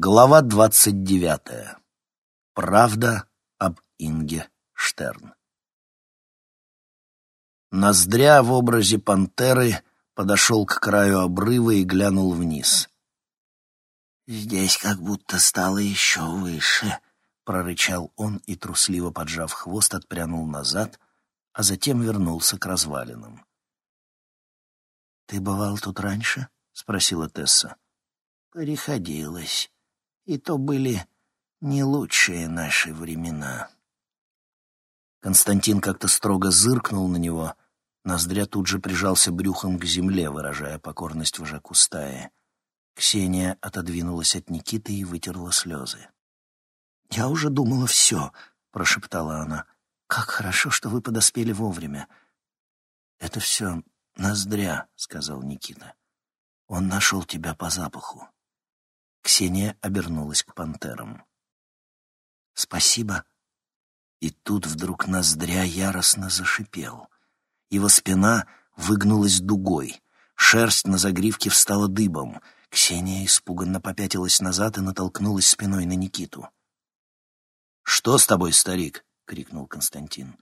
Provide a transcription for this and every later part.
Глава двадцать девятая. Правда об Инге Штерн. Ноздря в образе пантеры подошел к краю обрыва и глянул вниз. «Здесь как будто стало еще выше», — прорычал он и, трусливо поджав хвост, отпрянул назад, а затем вернулся к развалинам. «Ты бывал тут раньше?» — спросила Тесса. «Приходилось. И то были не лучшие наши времена». Константин как-то строго зыркнул на него. Ноздря тут же прижался брюхом к земле, выражая покорность вожаку стаи. Ксения отодвинулась от Никиты и вытерла слезы. «Я уже думала все», — прошептала она. «Как хорошо, что вы подоспели вовремя». «Это все ноздря», — сказал Никита. «Он нашел тебя по запаху». Ксения обернулась к пантерам. «Спасибо». И тут вдруг ноздря яростно зашипел. Его спина выгнулась дугой. Шерсть на загривке встала дыбом. Ксения испуганно попятилась назад и натолкнулась спиной на Никиту. «Что с тобой, старик?» — крикнул Константин.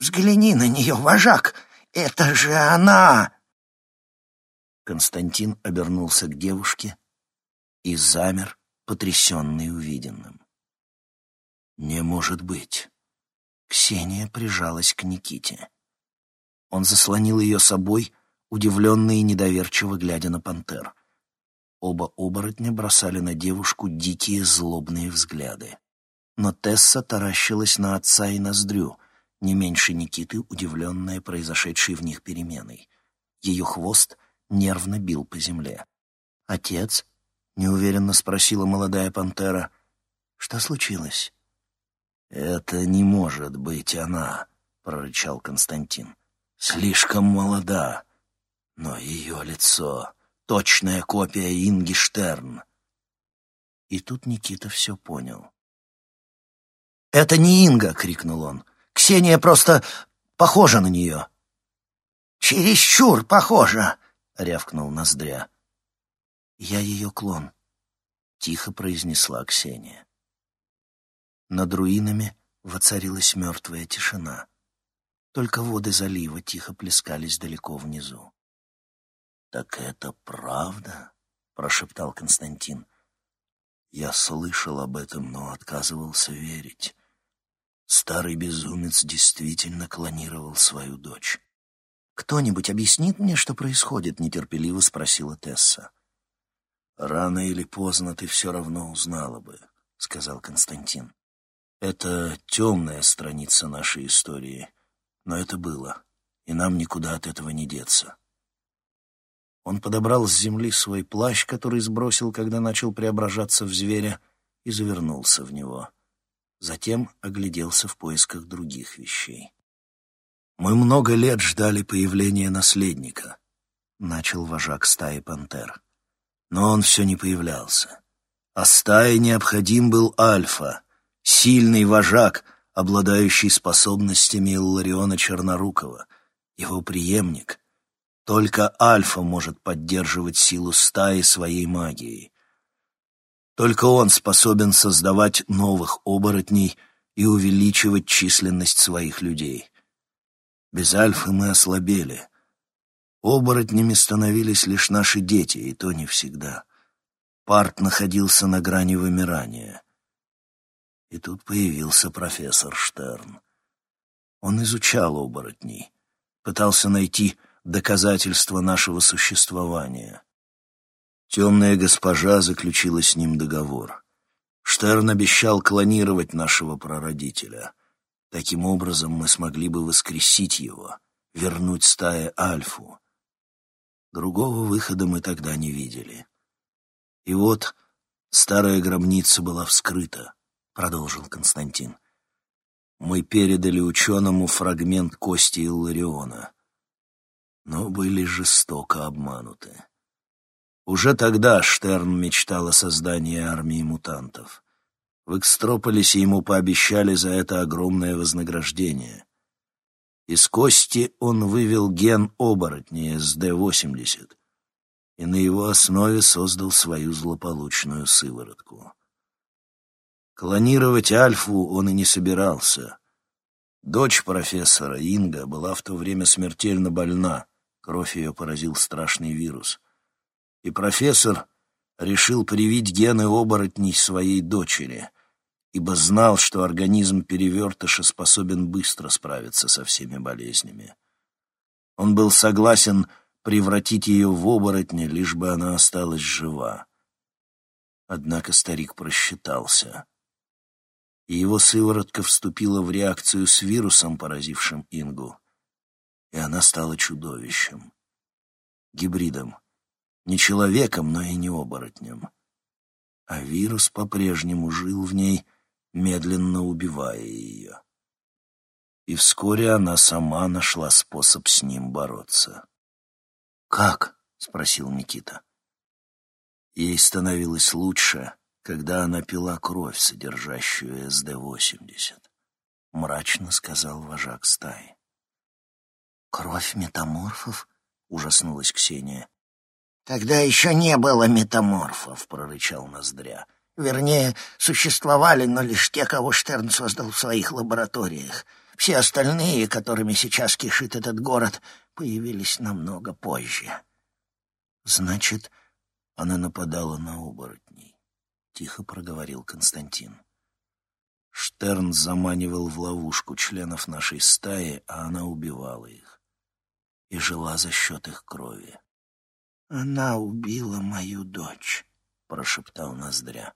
«Взгляни на нее, вожак! Это же она!» Константин обернулся к девушке, и замер, потрясенный увиденным. «Не может быть!» Ксения прижалась к Никите. Он заслонил ее собой, удивленный и недоверчиво глядя на пантер. Оба оборотня бросали на девушку дикие злобные взгляды. Но Тесса таращилась на отца и ноздрю, не меньше Никиты, удивленная произошедшей в них переменой. Ее хвост нервно бил по земле. Отец — неуверенно спросила молодая пантера. «Что случилось?» «Это не может быть она», — прорычал Константин. «Слишком молода, но ее лицо — точная копия Инги Штерн». И тут Никита все понял. «Это не Инга!» — крикнул он. «Ксения просто похожа на нее!» «Чересчур похожа!» — рявкнул Ноздря. «Я ее клон», — тихо произнесла Ксения. Над руинами воцарилась мертвая тишина. Только воды залива тихо плескались далеко внизу. «Так это правда?» — прошептал Константин. «Я слышал об этом, но отказывался верить. Старый безумец действительно клонировал свою дочь». «Кто-нибудь объяснит мне, что происходит?» — нетерпеливо спросила Тесса. «Рано или поздно ты все равно узнала бы», — сказал Константин. «Это темная страница нашей истории, но это было, и нам никуда от этого не деться». Он подобрал с земли свой плащ, который сбросил, когда начал преображаться в зверя, и завернулся в него. Затем огляделся в поисках других вещей. «Мы много лет ждали появления наследника», — начал вожак стаи пантер но он все не появлялся. А стае необходим был Альфа, сильный вожак, обладающий способностями Иллариона Чернорукова, его преемник. Только Альфа может поддерживать силу стаи своей магией. Только он способен создавать новых оборотней и увеличивать численность своих людей. Без Альфы мы ослабели, Оборотнями становились лишь наши дети, и то не всегда. Парт находился на грани вымирания. И тут появился профессор Штерн. Он изучал оборотней, пытался найти доказательства нашего существования. Темная госпожа заключила с ним договор. Штерн обещал клонировать нашего прародителя. Таким образом мы смогли бы воскресить его, вернуть стае Альфу. Другого выхода мы тогда не видели. И вот старая гробница была вскрыта, продолжил Константин. Мы передали ученому фрагмент кости Иллариона, но были жестоко обмануты. Уже тогда Штерн мечтал о создании армии мутантов. В Экстрополисе ему пообещали за это огромное вознаграждение. Из кости он вывел ген оборотня СД-80. и на его основе создал свою злополучную сыворотку. Клонировать Альфу он и не собирался. Дочь профессора, Инга, была в то время смертельно больна, кровь ее поразил страшный вирус. И профессор решил привить гены оборотней своей дочери, ибо знал, что организм перевертыша способен быстро справиться со всеми болезнями. Он был согласен превратить ее в оборотня, лишь бы она осталась жива. Однако старик просчитался и его сыворотка вступила в реакцию с вирусом, поразившим Ингу, и она стала чудовищем, гибридом, не человеком, но и не оборотнем. А вирус по-прежнему жил в ней, медленно убивая ее. И вскоре она сама нашла способ с ним бороться. «Как?» — спросил Никита. Ей становилось лучше, когда она пила кровь, содержащую СД-80. Мрачно сказал вожак стаи. «Кровь метаморфов?» — ужаснулась Ксения. «Тогда еще не было метаморфов», — прорычал Ноздря. «Вернее, существовали, но лишь те, кого Штерн создал в своих лабораториях. Все остальные, которыми сейчас кишит этот город, появились намного позже». «Значит, она нападала на оборотней?» — тихо проговорил Константин. Штерн заманивал в ловушку членов нашей стаи, а она убивала их. И жила за счет их крови. «Она убила мою дочь», — прошептал Ноздря.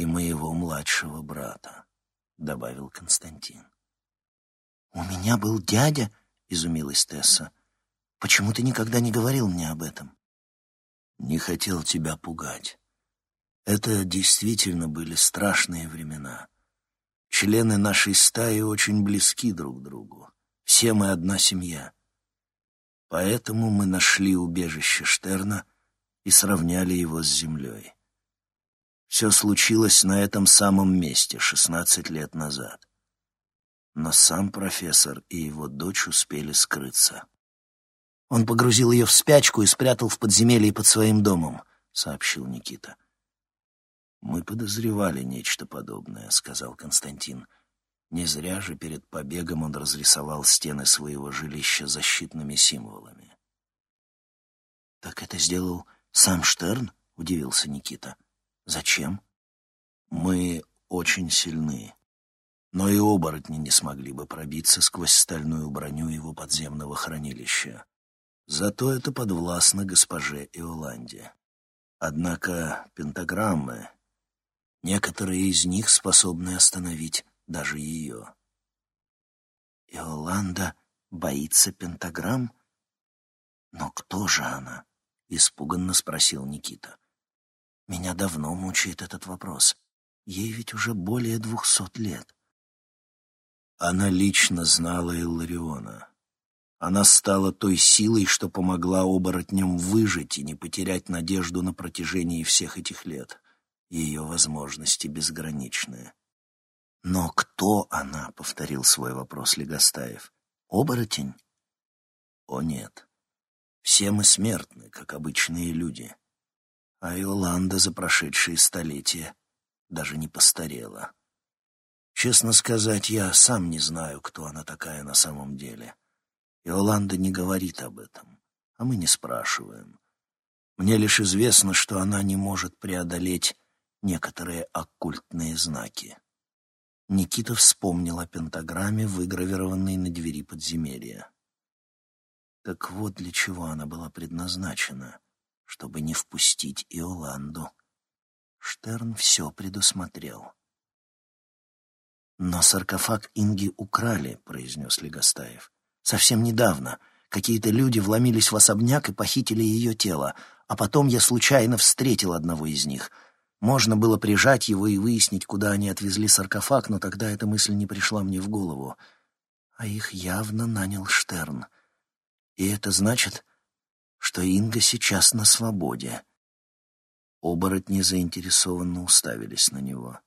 «И моего младшего брата», — добавил Константин. «У меня был дядя», — изумилась Тесса. «Почему ты никогда не говорил мне об этом?» «Не хотел тебя пугать. Это действительно были страшные времена. Члены нашей стаи очень близки друг к другу. Все мы одна семья. Поэтому мы нашли убежище Штерна и сравняли его с землей. Все случилось на этом самом месте шестнадцать лет назад. Но сам профессор и его дочь успели скрыться. «Он погрузил ее в спячку и спрятал в подземелье под своим домом», — сообщил Никита. «Мы подозревали нечто подобное», — сказал Константин. Не зря же перед побегом он разрисовал стены своего жилища защитными символами. «Так это сделал сам Штерн?» — удивился Никита. «Зачем?» «Мы очень сильны, но и оборотни не смогли бы пробиться сквозь стальную броню его подземного хранилища. Зато это подвластно госпоже Иоланде. Однако пентаграммы Некоторые из них способны остановить даже ее. Иоланда боится пентаграмм? Но кто же она? Испуганно спросил Никита. Меня давно мучает этот вопрос. Ей ведь уже более двухсот лет. Она лично знала Иллариона. Она стала той силой, что помогла оборотням выжить и не потерять надежду на протяжении всех этих лет. Ее возможности безграничны. «Но кто она?» — повторил свой вопрос Легостаев. «Оборотень?» «О, нет. Все мы смертны, как обычные люди. А Иоланда за прошедшие столетия даже не постарела. Честно сказать, я сам не знаю, кто она такая на самом деле. Иоланда не говорит об этом, а мы не спрашиваем. Мне лишь известно, что она не может преодолеть некоторые оккультные знаки. Никита вспомнил о пентаграмме, выгравированной на двери подземелья. Так вот для чего она была предназначена, чтобы не впустить Иоланду. Штерн все предусмотрел. «Но саркофаг Инги украли», — произнес Легостаев. «Совсем недавно. Какие-то люди вломились в особняк и похитили ее тело, а потом я случайно встретил одного из них — можно было прижать его и выяснить, куда они отвезли саркофаг, но тогда эта мысль не пришла мне в голову. А их явно нанял Штерн. И это значит, что Инга сейчас на свободе. Оборотни заинтересованно уставились на него.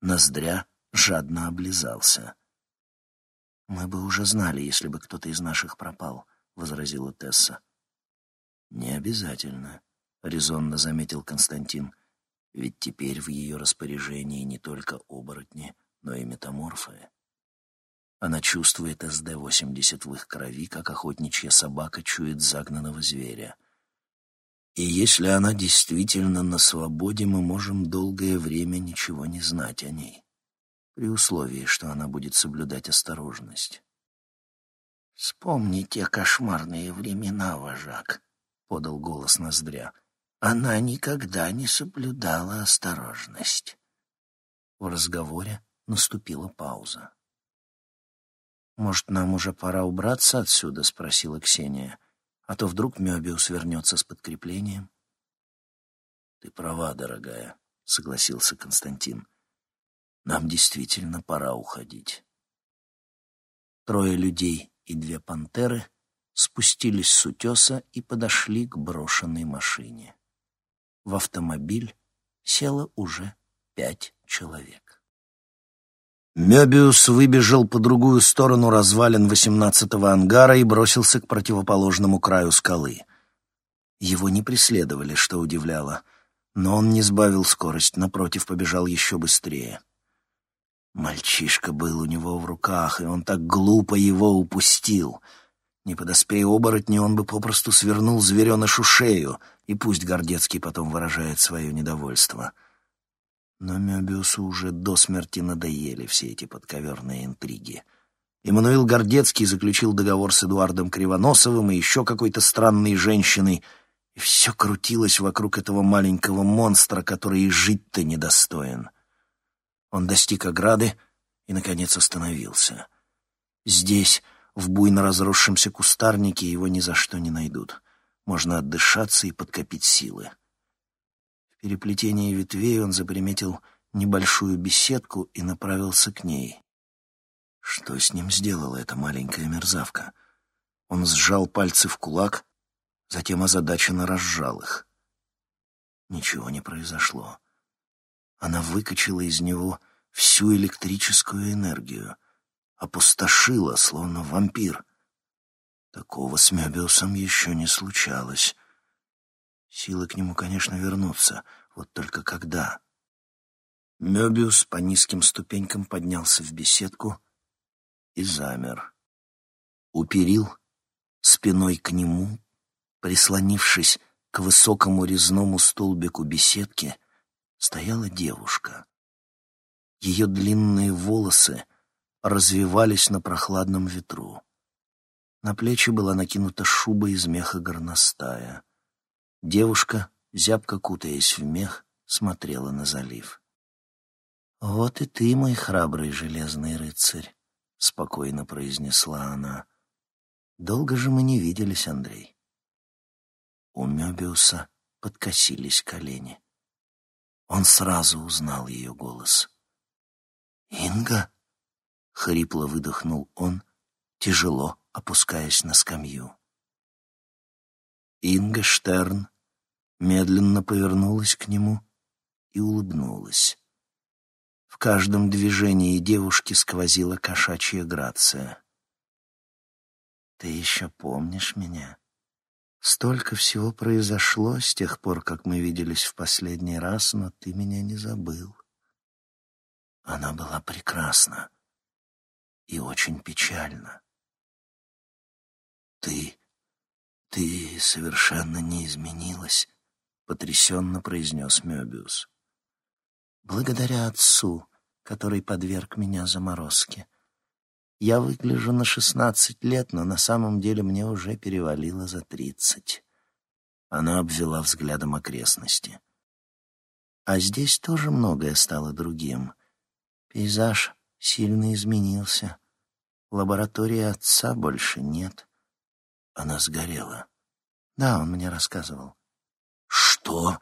Ноздря жадно облизался. «Мы бы уже знали, если бы кто-то из наших пропал», — возразила Тесса. «Не обязательно», — резонно заметил Константин. «Ведь теперь в ее распоряжении не только оборотни, но и метаморфы. Она чувствует СД-80 в их крови, как охотничья собака чует загнанного зверя. И если она действительно на свободе, мы можем долгое время ничего не знать о ней, при условии, что она будет соблюдать осторожность. «Вспомни те кошмарные времена, вожак», — подал голос Ноздря. «Она никогда не соблюдала осторожность». В разговоре наступила пауза. «Может, нам уже пора убраться отсюда?» — спросила Ксения. «А то вдруг Мёбиус вернется с подкреплением». «Ты права, дорогая», — согласился Константин. «Нам действительно пора уходить». Трое людей и две пантеры спустились с утеса и подошли к брошенной машине. В автомобиль село уже пять человек. Мёбиус выбежал по другую сторону развалин восемнадцатого ангара и бросился к противоположному краю скалы. Его не преследовали, что удивляло, но он не сбавил скорость, напротив, побежал еще быстрее. Мальчишка был у него в руках, и он так глупо его упустил. Не подоспея оборотни, он бы попросту свернул зверенышу шею, и пусть Гордецкий потом выражает свое недовольство. Но Мёбиусу уже до смерти надоели все эти подковерные интриги. Эммануил Гордецкий заключил договор с Эдуардом Кривоносовым и еще какой-то странной женщиной, и все крутилось вокруг этого маленького монстра, который и жить-то недостоин. Он достиг ограды и, наконец, остановился. Здесь, в буйно разросшемся кустарнике, его ни за что не найдут. Можно отдышаться и подкопить силы. Переплетении ветвей он заприметил небольшую беседку и направился к ней. Что с ним сделала эта маленькая мерзавка? Он сжал пальцы в кулак, затем озадаченно разжал их. Ничего не произошло. Она выкачала из него всю электрическую энергию, опустошила, словно вампир. Такого с Мёбиусом еще не случалось. Силы к нему, конечно, вернутся, вот только когда? Мёбиус по низким ступенькам поднялся в беседку и замер. У перил, спиной к нему, прислонившись к высокому резному столбику беседки, стояла девушка. Ее длинные волосы развивались на прохладном ветру. На плечи была накинута шуба из меха горностая. Девушка, зябко кутаясь в мех, смотрела на залив. «Вот и ты, мой храбрый железный рыцарь», — спокойно произнесла она. «Долго же мы не виделись, Андрей». У Мёбиуса подкосились колени. Он сразу узнал ее голос. «Инга?» — хрипло выдохнул он, тяжело опускаясь на скамью. Инга Штерн медленно повернулась к нему и улыбнулась. В каждом движении девушки сквозила кошачья грация. «Ты еще помнишь меня?» Столько всего произошло с тех пор, как мы виделись в последний раз, но ты меня не забыл. Она была прекрасна и очень печальна. Ты, ты совершенно не изменилась, потрясенно произнес Мёбиус. Благодаря отцу, который подверг меня заморозке. Я выгляжу на шестнадцать лет, но на самом деле мне уже перевалило за тридцать. Она обвела взглядом окрестности. А здесь тоже многое стало другим. Пейзаж сильно изменился. Лаборатории отца больше нет. Она сгорела. Да, он мне рассказывал. Что?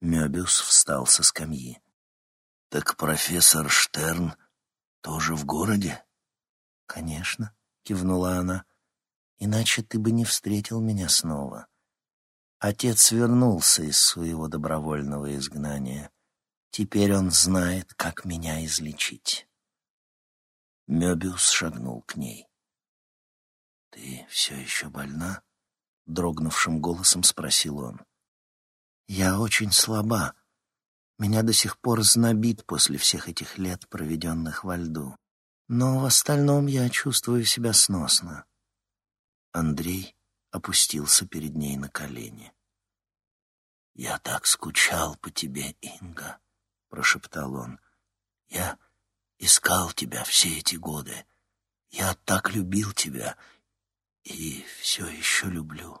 Мёбиус встал со скамьи. Так профессор Штерн тоже в городе? «Конечно», — кивнула она, — «иначе ты бы не встретил меня снова». Отец вернулся из своего добровольного изгнания. Теперь он знает, как меня излечить. Мёбиус шагнул к ней. «Ты все еще больна?» — дрогнувшим голосом спросил он. «Я очень слаба. Меня до сих пор знобит после всех этих лет, проведенных во льду. Но в остальном я чувствую себя сносно». Андрей опустился перед ней на колени. «Я так скучал по тебе, Инга», — прошептал он. «Я искал тебя все эти годы. Я так любил тебя и все еще люблю».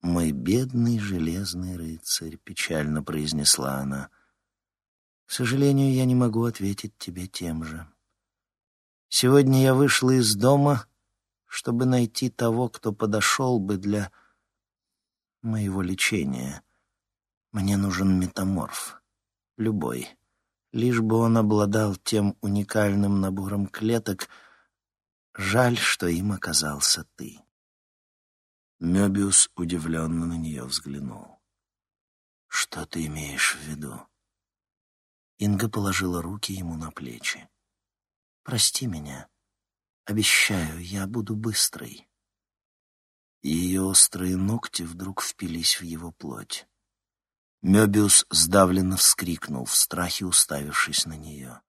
«Мой бедный железный рыцарь», — печально произнесла она. «К сожалению, я не могу ответить тебе тем же. Сегодня я вышла из дома, чтобы найти того, кто подошел бы для моего лечения. Мне нужен метаморф, любой, лишь бы он обладал тем уникальным набором клеток. Жаль, что им оказался ты». Мёбиус удивленно на нее взглянул. «Что ты имеешь в виду?» Инга положила руки ему на плечи. «Прости меня. Обещаю, я буду быстрой». Ее острые ногти вдруг впились в его плоть. Мёбиус сдавленно вскрикнул, в страхе уставившись на нее.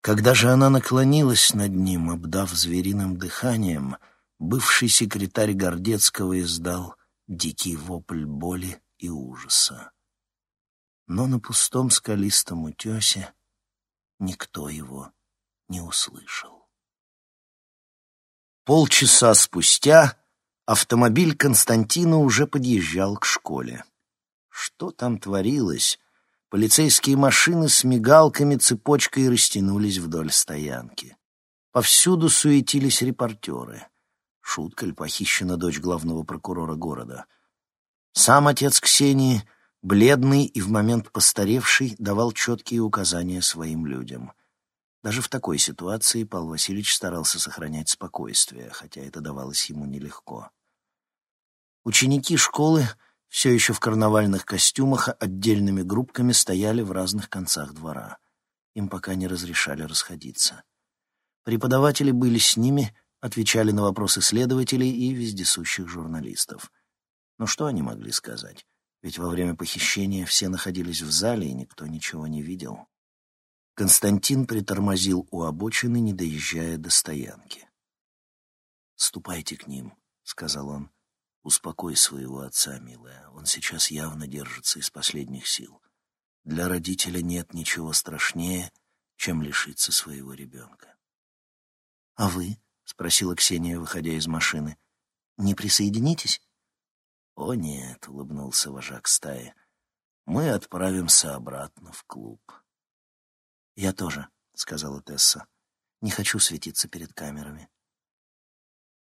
Когда же она наклонилась над ним, обдав звериным дыханием, — бывший секретарь Гордецкого издал дикий вопль боли и ужаса. Но на пустом скалистом утесе никто его не услышал. Полчаса спустя автомобиль Константина уже подъезжал к школе. Что там творилось? Полицейские машины с мигалками цепочкой растянулись вдоль стоянки. Повсюду суетились репортеры. Шутка ли похищена дочь главного прокурора города? Сам отец Ксении, бледный и в момент постаревший, давал четкие указания своим людям. Даже в такой ситуации Павел Васильевич старался сохранять спокойствие, хотя это давалось ему нелегко. Ученики школы все еще в карнавальных костюмах отдельными группками стояли в разных концах двора. Им пока не разрешали расходиться. Преподаватели были с ними отвечали на вопросы следователей и вездесущих журналистов. Но что они могли сказать? Ведь во время похищения все находились в зале, и никто ничего не видел. Константин притормозил у обочины, не доезжая до стоянки. «Ступайте к ним», — сказал он. «Успокой своего отца, милая. Он сейчас явно держится из последних сил. Для родителя нет ничего страшнее, чем лишиться своего ребенка». «А вы?» — спросила Ксения, выходя из машины. «Не присоединитесь?» «О нет», — улыбнулся вожак стаи. «Мы отправимся обратно в клуб». «Я тоже», — сказала Тесса. «Не хочу светиться перед камерами».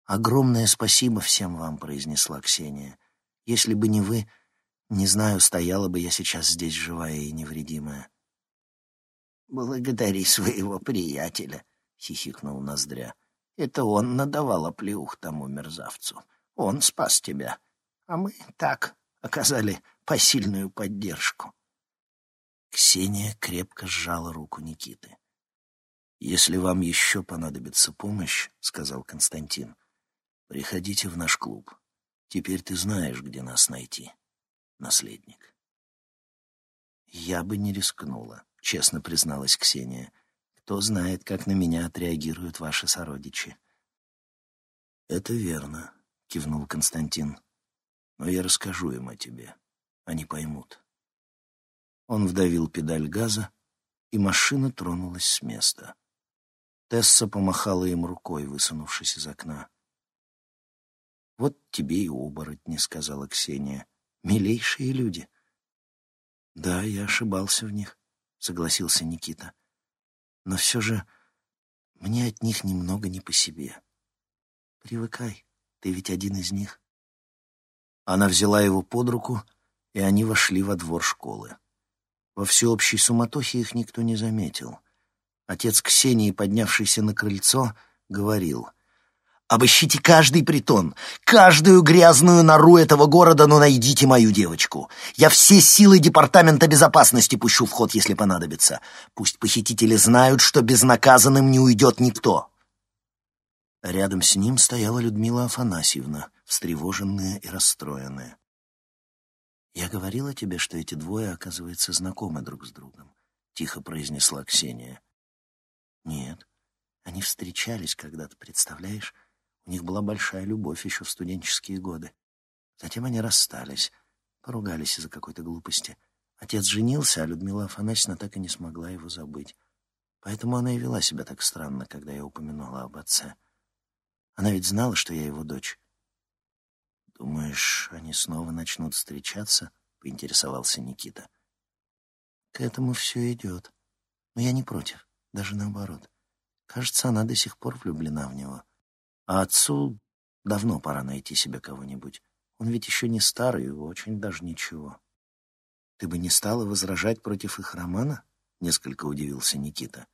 «Огромное спасибо всем вам», — произнесла Ксения. «Если бы не вы, не знаю, стояла бы я сейчас здесь живая и невредимая». «Благодари своего приятеля», — хихикнул Ноздря. Это он надавал оплеух тому мерзавцу. Он спас тебя. А мы так оказали посильную поддержку. Ксения крепко сжала руку Никиты. «Если вам еще понадобится помощь, — сказал Константин, — приходите в наш клуб. Теперь ты знаешь, где нас найти, наследник». «Я бы не рискнула», — честно призналась Ксения. Кто знает, как на меня отреагируют ваши сородичи. «Это верно», — кивнул Константин. «Но я расскажу им о тебе. Они поймут». Он вдавил педаль газа, и машина тронулась с места. Тесса помахала им рукой, высунувшись из окна. «Вот тебе и оборотни», — сказала Ксения. «Милейшие люди». «Да, я ошибался в них», — согласился Никита но все же мне от них немного не по себе. Привыкай, ты ведь один из них. Она взяла его под руку, и они вошли во двор школы. Во всеобщей суматохе их никто не заметил. Отец Ксении, поднявшийся на крыльцо, говорил — Обыщите каждый притон, каждую грязную нору этого города, но найдите мою девочку. Я все силы Департамента безопасности пущу в ход, если понадобится. Пусть похитители знают, что безнаказанным не уйдет никто». Рядом с ним стояла Людмила Афанасьевна, встревоженные и расстроенные. «Я говорила тебе, что эти двое, оказывается, знакомы друг с другом», — тихо произнесла Ксения. «Нет, они встречались когда-то, представляешь? У них была большая любовь еще в студенческие годы. Затем они расстались, поругались из-за какой-то глупости. Отец женился, а Людмила Афанасьевна так и не смогла его забыть. Поэтому она и вела себя так странно, когда я упомянула об отце. Она ведь знала, что я его дочь. «Думаешь, они снова начнут встречаться?» — поинтересовался Никита. «К этому все идет. Но я не против, даже наоборот. Кажется, она до сих пор влюблена в него. А отцу давно пора найти себе кого-нибудь. Он ведь еще не старый и очень даже ничего». «Ты бы не стала возражать против их романа?» — несколько удивился Никита.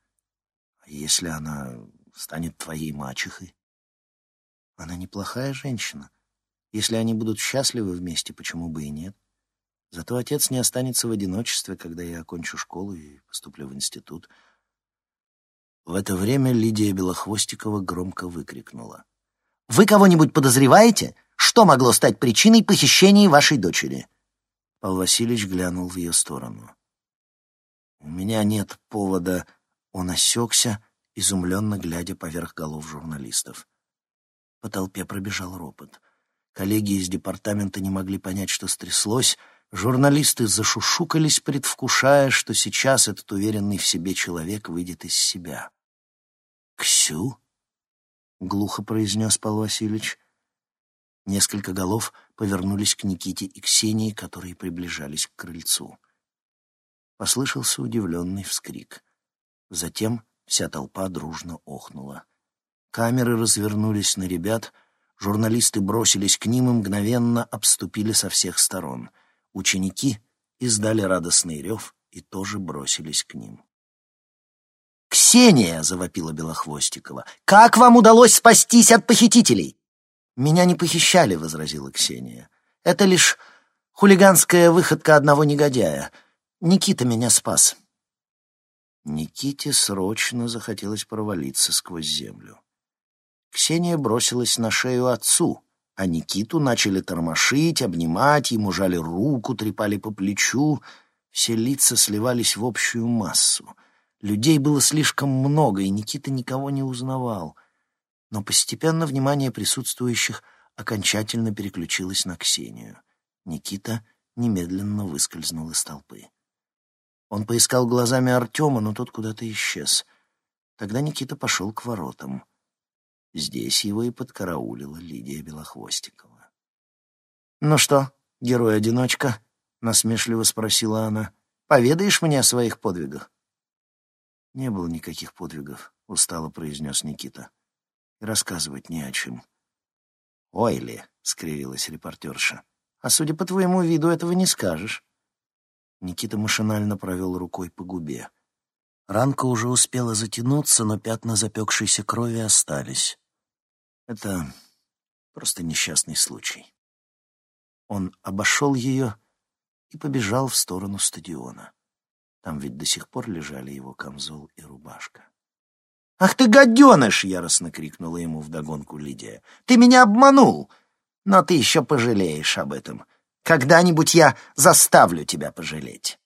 «А если она станет твоей мачехой?» «Она неплохая женщина. Если они будут счастливы вместе, почему бы и нет? Зато отец не останется в одиночестве, когда я окончу школу и поступлю в институт». В это время Лидия Белохвостикова громко выкрикнула. «Вы кого-нибудь подозреваете? Что могло стать причиной похищения вашей дочери?» Павел Васильевич глянул в ее сторону. «У меня нет повода...» Он осекся, изумленно глядя поверх голов журналистов. По толпе пробежал ропот. Коллеги из департамента не могли понять, что стряслось. Журналисты зашушукались, предвкушая, что сейчас этот уверенный в себе человек выйдет из себя. «Ксю?» — глухо произнес Павел Васильевич. Несколько голов повернулись к Никите и Ксении, которые приближались к крыльцу. Послышался удивленный вскрик. Затем вся толпа дружно охнула. Камеры развернулись на ребят, журналисты бросились к ним и мгновенно обступили со всех сторон. Ученики издали радостный рев и тоже бросились к ним. «Ксения!» — завопила Белохвостикова. «Как вам удалось спастись от похитителей?» «Меня не похищали», — возразила Ксения. «Это лишь хулиганская выходка одного негодяя. Никита меня спас». Никите срочно захотелось провалиться сквозь землю. Ксения бросилась на шею отцу, а Никиту начали тормошить, обнимать, ему жали руку, трепали по плечу. Все лица сливались в общую массу. Людей было слишком много, и Никита никого не узнавал — но постепенно внимание присутствующих окончательно переключилось на Ксению. Никита немедленно выскользнул из толпы. Он поискал глазами Артема, но тот куда-то исчез. Тогда Никита пошел к воротам. Здесь его и подкараулила Лидия Белохвостикова. «Ну что, герой-одиночка?» — насмешливо спросила она. «Поведаешь мне о своих подвигах?» «Не было никаких подвигов», — устало произнес Никита и рассказывать не о чем. «Ой ли!» — скривилась репортерша. «А судя по твоему виду, этого не скажешь». Никита машинально провел рукой по губе. Ранка уже успела затянуться, но пятна запекшейся крови остались. Это просто несчастный случай. Он обошел ее и побежал в сторону стадиона. Там ведь до сих пор лежали его камзол и рубашка. «Ах ты, гаденыш!» — яростно крикнула ему вдогонку Лидия. «Ты меня обманул! Но ты еще пожалеешь об этом. Когда-нибудь я заставлю тебя пожалеть».